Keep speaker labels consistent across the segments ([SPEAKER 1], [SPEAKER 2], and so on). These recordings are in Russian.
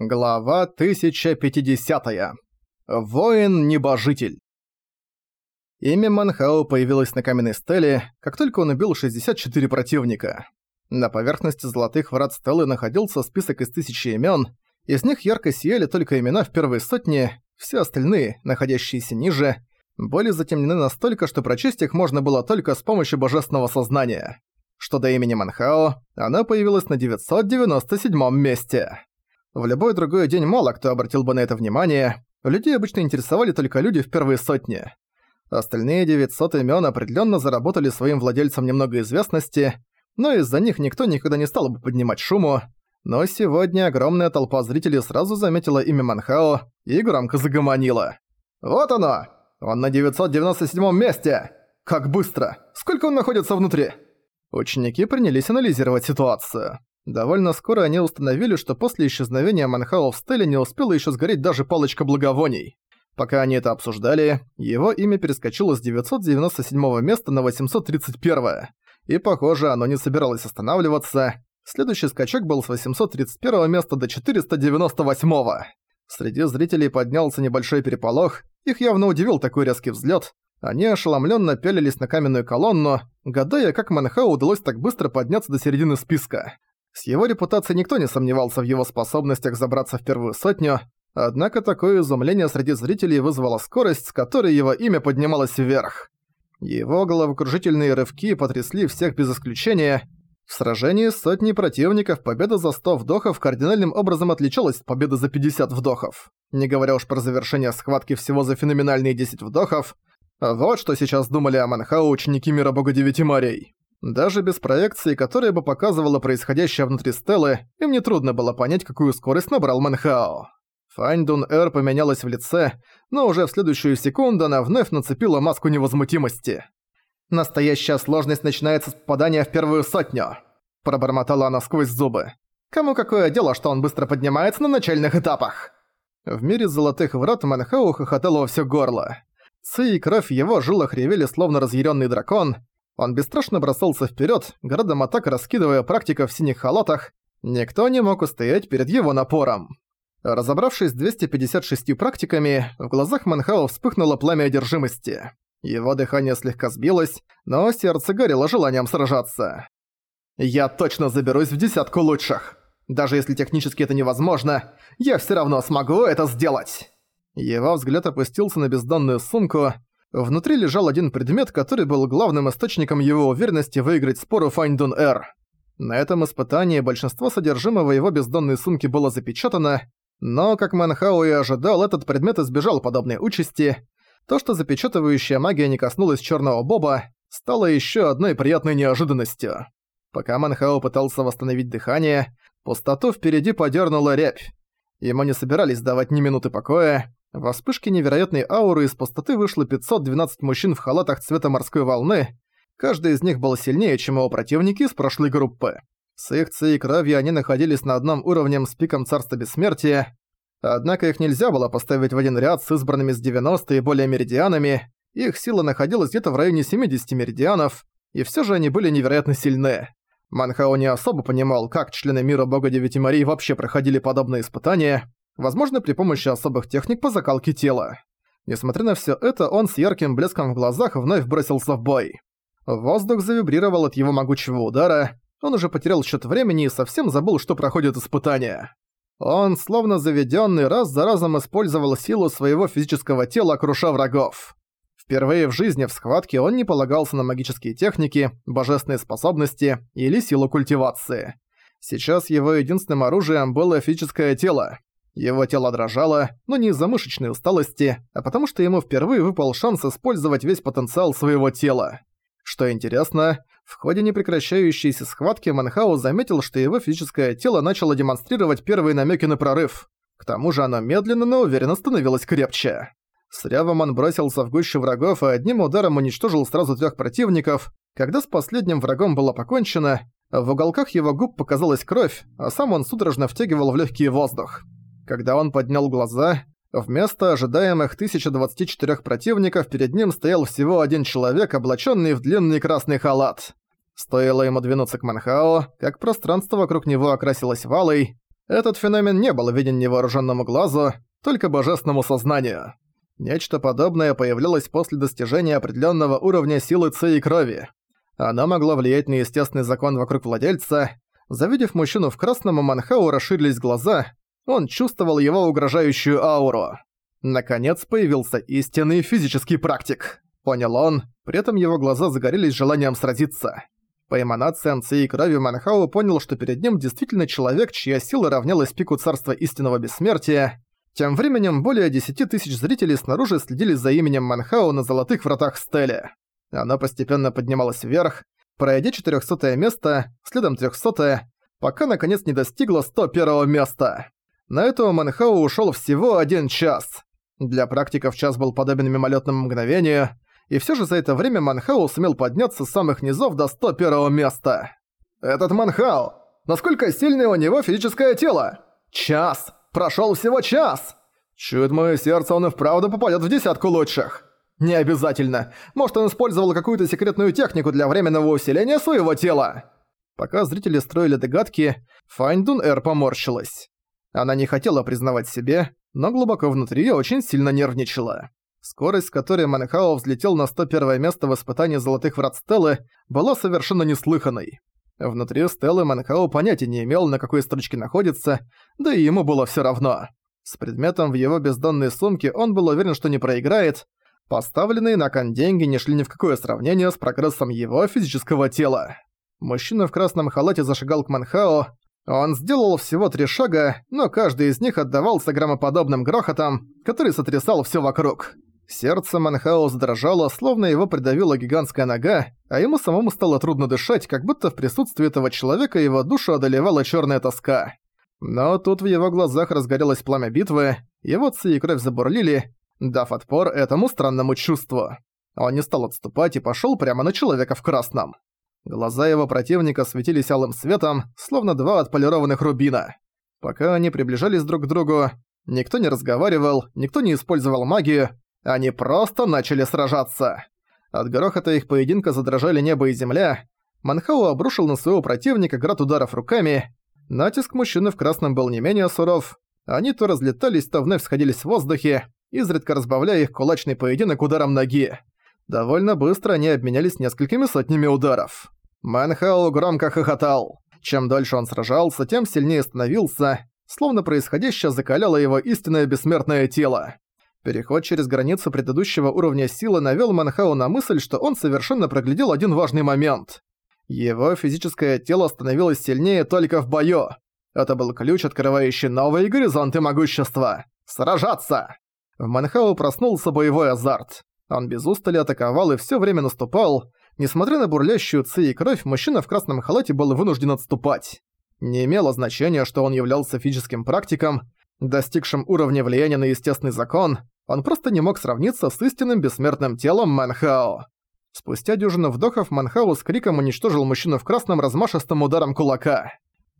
[SPEAKER 1] Глава 1050. Воин-небожитель. Имя Манхао появилось на каменной стеле, как только он убил 64 противника. На поверхности золотых врат стелы находился список из тысячи имен, из них ярко сияли только имена в первой сотне, все остальные, находящиеся ниже, были затемнены настолько, что прочесть их можно было только с помощью божественного сознания. Что до имени Манхао, она появилась на 997 месте. В любой другой день мало кто обратил бы на это внимание, людей обычно интересовали только люди в первые сотни. Остальные 900 имен определенно заработали своим владельцам немного известности, но из-за них никто никогда не стал бы поднимать шуму, но сегодня огромная толпа зрителей сразу заметила имя Манхао и громко загомонила. «Вот оно! Он на 997 месте! Как быстро! Сколько он находится внутри?» Ученики принялись анализировать ситуацию. Довольно скоро они установили, что после исчезновения Манхао в стеле не успела еще сгореть даже палочка благовоний. Пока они это обсуждали, его имя перескочило с 997 места на 831 и, похоже, оно не собиралось останавливаться. Следующий скачок был с 831 места до 498 -го. Среди зрителей поднялся небольшой переполох, их явно удивил такой резкий взлет. Они ошеломленно пялились на каменную колонну, гадая, как Манхау удалось так быстро подняться до середины списка. С его репутацией никто не сомневался в его способностях забраться в первую сотню, однако такое изумление среди зрителей вызвало скорость, с которой его имя поднималось вверх. Его головокружительные рывки потрясли всех без исключения. В сражении с сотней противников победа за 100 вдохов кардинальным образом отличалась от победы за 50 вдохов. Не говоря уж про завершение схватки всего за феноменальные 10 вдохов. Вот что сейчас думали о Манхау ученики Мира Бога Девяти Морей. Даже без проекции, которая бы показывала происходящее внутри Стеллы, им нетрудно было понять, какую скорость набрал Манхао. Фань Дун Эр поменялась в лице, но уже в следующую секунду она вновь нацепила маску невозмутимости. «Настоящая сложность начинается с попадания в первую сотню», – пробормотала она сквозь зубы. «Кому какое дело, что он быстро поднимается на начальных этапах?» В мире золотых врат Манхау хохотал во всё горло. Ци и кровь его жилах ревели словно разъяренный дракон, он бесстрашно бросался вперед, городом атак раскидывая практиков в синих халатах. Никто не мог устоять перед его напором. Разобравшись с 256 практиками, в глазах Манхао вспыхнуло пламя одержимости. Его дыхание слегка сбилось, но сердце горело желанием сражаться. «Я точно заберусь в десятку лучших. Даже если технически это невозможно, я всё равно смогу это сделать!» Его взгляд опустился на бездонную сумку, Внутри лежал один предмет, который был главным источником его уверенности выиграть спор у Файндун Эр. На этом испытании большинство содержимого его бездонной сумки было запечатано, но, как Манхау и ожидал, этот предмет избежал подобной участи. То, что запечатывающая магия не коснулась черного боба, стало еще одной приятной неожиданностью. Пока Манхао пытался восстановить дыхание, пустоту впереди подернула рябь. Ему не собирались давать ни минуты покоя, во вспышке невероятной ауры из пустоты вышло 512 мужчин в халатах цвета морской волны. Каждый из них был сильнее, чем его противники из прошлой группы. С их и кровью они находились на одном уровне с пиком Царства Бессмертия. Однако их нельзя было поставить в один ряд с избранными с 90 и более меридианами. Их сила находилась где-то в районе 70 меридианов, и все же они были невероятно сильны. Манхао не особо понимал, как члены мира Бога Девяти Марий вообще проходили подобные испытания, возможно, при помощи особых техник по закалке тела. Несмотря на всё это, он с ярким блеском в глазах вновь бросился в бой. Воздух завибрировал от его могучего удара, он уже потерял счёт времени и совсем забыл, что проходит испытание. Он, словно заведённый, раз за разом использовал силу своего физического тела, круша врагов. Впервые в жизни в схватке он не полагался на магические техники, божественные способности или силу культивации. Сейчас его единственным оружием было физическое тело. Его тело дрожало, но не из-за мышечной усталости, а потому что ему впервые выпал шанс использовать весь потенциал своего тела. Что интересно, в ходе непрекращающейся схватки Манхау заметил, что его физическое тело начало демонстрировать первые намеки на прорыв. К тому же оно медленно, но уверенно становилось крепче. С рявом он бросился в гущу врагов и одним ударом уничтожил сразу трех противников. Когда с последним врагом было покончено, в уголках его губ показалась кровь, а сам он судорожно втягивал в легкий воздух. Когда он поднял глаза, вместо ожидаемых 1024 противников перед ним стоял всего один человек, облаченный в длинный красный халат. Стоило ему двинуться к Манхао, как пространство вокруг него окрасилось валой. Этот феномен не был виден невооруженному глазу, только божественному сознанию. Нечто подобное появлялось после достижения определенного уровня силы ци и крови. Оно могло влиять на естественный закон вокруг владельца. Завидев мужчину в красном, у Манхау расширились глаза, он чувствовал его угрожающую ауру. Наконец появился истинный физический практик. Понял он, при этом его глаза загорелись желанием сразиться. По эманациям ци и крови Манхау понял, что перед ним действительно человек, чья сила равнялась пику царства истинного бессмертия. Тем временем более 10 тысяч зрителей снаружи следили за именем Манхау на золотых вратах Стеле. Оно постепенно поднималось вверх, пройдя 400 место, следом 300 пока наконец не достигло 101 места. На этого Манхау ушел всего один час. Для практиков час был подобен мимолетному мгновению, и все же за это время Манхау сумел подняться с самых низов до 101 места. «Этот Манхау! Насколько сильное у него физическое тело? Час! Прошел всего час! Чует мое сердце, он и вправду попадет в десятку лучших!» «Не обязательно. Может, он использовал какую-то секретную технику для временного усиления своего тела?» Пока зрители строили догадки, Файндун Эр поморщилась. Она не хотела признавать себе, но глубоко внутри очень сильно нервничала. Скорость, с которой Манхао взлетел на 101 место в испытании Золотых Врат Стеллы, была совершенно неслыханной. Внутри Стеллы Манхао понятия не имел, на какой строчке находится, да и ему было всё равно. С предметом в его бездонной сумке он был уверен, что не проиграет. Поставленные на кон деньги не шли ни в какое сравнение с прогрессом его физического тела. Мужчина в красном халате зашагал к Манхао, он сделал всего три шага, но каждый из них отдавался громоподобным грохотом, который сотрясал все вокруг. Сердце Манхаус дрожало, словно его придавила гигантская нога, а ему самому стало трудно дышать, как будто в присутствии этого человека его душу одолевала черная тоска. Но тут в его глазах разгорелось пламя битвы, его ци и кровь забурлили, дав отпор этому странному чувству. Он не стал отступать и пошел прямо на человека в красном. Глаза его противника светились алым светом, словно два отполированных рубина. Пока они приближались друг к другу, никто не разговаривал, никто не использовал магию, они просто начали сражаться. От грохота их поединка задрожали небо и земля. Манхау обрушил на своего противника град ударов руками. Натиск мужчины в красном был не менее суров. Они то разлетались, то вновь сходились в воздухе, изредка разбавляя их кулачный поединок ударом ноги. Довольно быстро они обменялись несколькими сотнями ударов. Манхау громко хохотал. Чем дольше он сражался, тем сильнее становился, словно происходящее закаляло его истинное бессмертное тело. Переход через границу предыдущего уровня силы навёл Манхау на мысль, что он совершенно проглядел один важный момент. Его физическое тело становилось сильнее только в бою. Это был ключ, открывающий новые горизонты могущества. Сражаться! В Манхау проснулся боевой азарт. Он без устали атаковал и всё время наступал, Несмотря на бурлящую ци и кровь, мужчина в красном халате был вынужден отступать. Не имело значения, что он являлся физическим практиком, достигшим уровня влияния на естественный закон, он просто не мог сравниться с истинным бессмертным телом Манхао. Спустя дюжину вдохов Манхао с криком уничтожил мужчину в красном размашистым ударом кулака.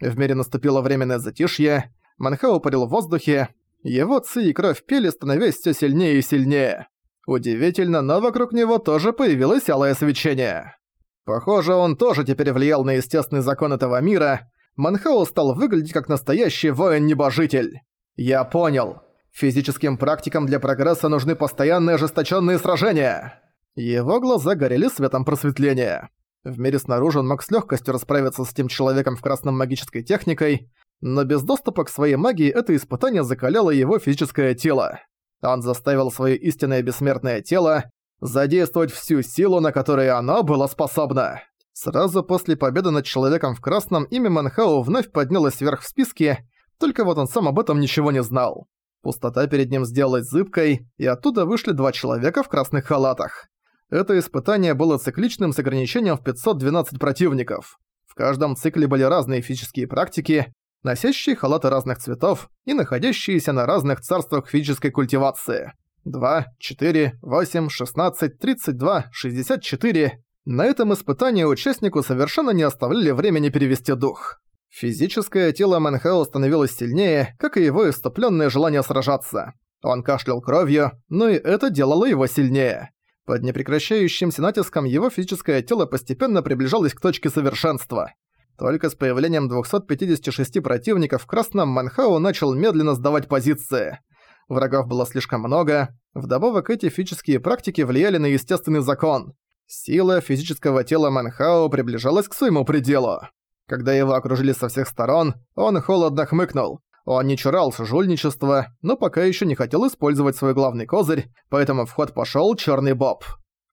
[SPEAKER 1] В мире наступило временное затишье, Манхао парил в воздухе, его ци и кровь пели, становясь все сильнее и сильнее. Удивительно, но вокруг него тоже появилось алое свечение. Похоже, он тоже теперь влиял на естественный закон этого мира. Манхау стал выглядеть как настоящий воин-небожитель. Я понял. Физическим практикам для прогресса нужны постоянные ожесточенные сражения. Его глаза горели светом просветления. В мире снаружи он мог с легкостью расправиться с тем человеком в красном магической техникой, но без доступа к своей магии это испытание закаляло его физическое тело. Он заставил свое истинное бессмертное тело задействовать всю силу, на которую оно было способно. Сразу после победы над Человеком в Красном имя Манхау вновь поднялось вверх в списке, только вот он сам об этом ничего не знал. Пустота перед ним сделалась зыбкой, и оттуда вышли два человека в красных халатах. Это испытание было цикличным с ограничением в 512 противников. В каждом цикле были разные физические практики, носящие халаты разных цветов и находящиеся на разных царствах физической культивации. 2, 4, 8, 16, 32, 64. На этом испытании участнику совершенно не оставляли времени перевести дух. Физическое тело Мэнхао становилось сильнее, как и его иступленное желание сражаться. Он кашлял кровью, но и это делало его сильнее. Под непрекращающимся натиском его физическое тело постепенно приближалось к точке совершенства. Только с появлением 256 противников в Красном Манхау начал медленно сдавать позиции. Врагов было слишком много, вдобавок эти физические практики влияли на естественный закон. Сила физического тела Манхао приближалась к своему пределу. Когда его окружили со всех сторон, он холодно хмыкнул. Он не чурался жульничества, но пока еще не хотел использовать свой главный козырь, поэтому в ход пошел черный боб.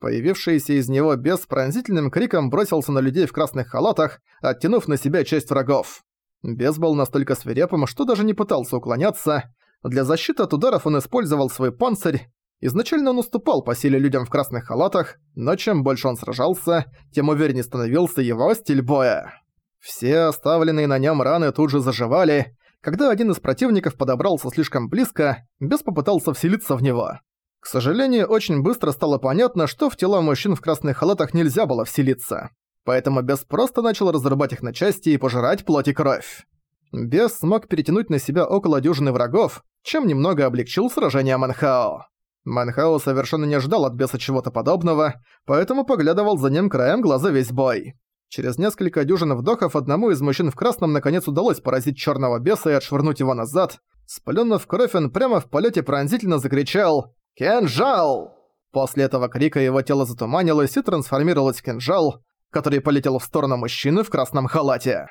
[SPEAKER 1] Появившийся из него бес пронзительным криком бросился на людей в красных халатах, оттянув на себя часть врагов. Бес был настолько свирепым, что даже не пытался уклоняться. Для защиты от ударов он использовал свой панцирь. Изначально он уступал по силе людям в красных халатах, но чем больше он сражался, тем увереннее становился его стиль боя. Все оставленные на нем раны тут же заживали. Когда один из противников подобрался слишком близко, бес попытался вселиться в него. К сожалению, очень быстро стало понятно, что в тела мужчин в красных халатах нельзя было вселиться. Поэтому бес просто начал разрубать их на части и пожирать плоть и кровь. Бес смог перетянуть на себя около дюжины врагов, чем немного облегчил сражение Манхао. Манхао совершенно не ждал от беса чего-то подобного, поэтому поглядывал за ним краем глаза весь бой. Через несколько дюжин вдохов одному из мужчин в красном наконец удалось поразить черного беса и отшвырнуть его назад. Сплюнув кровь, он прямо в полете пронзительно закричал «Кинжал!». После этого крика его тело затуманилось и трансформировалось в кинжал, который полетел в сторону мужчины в красном халате.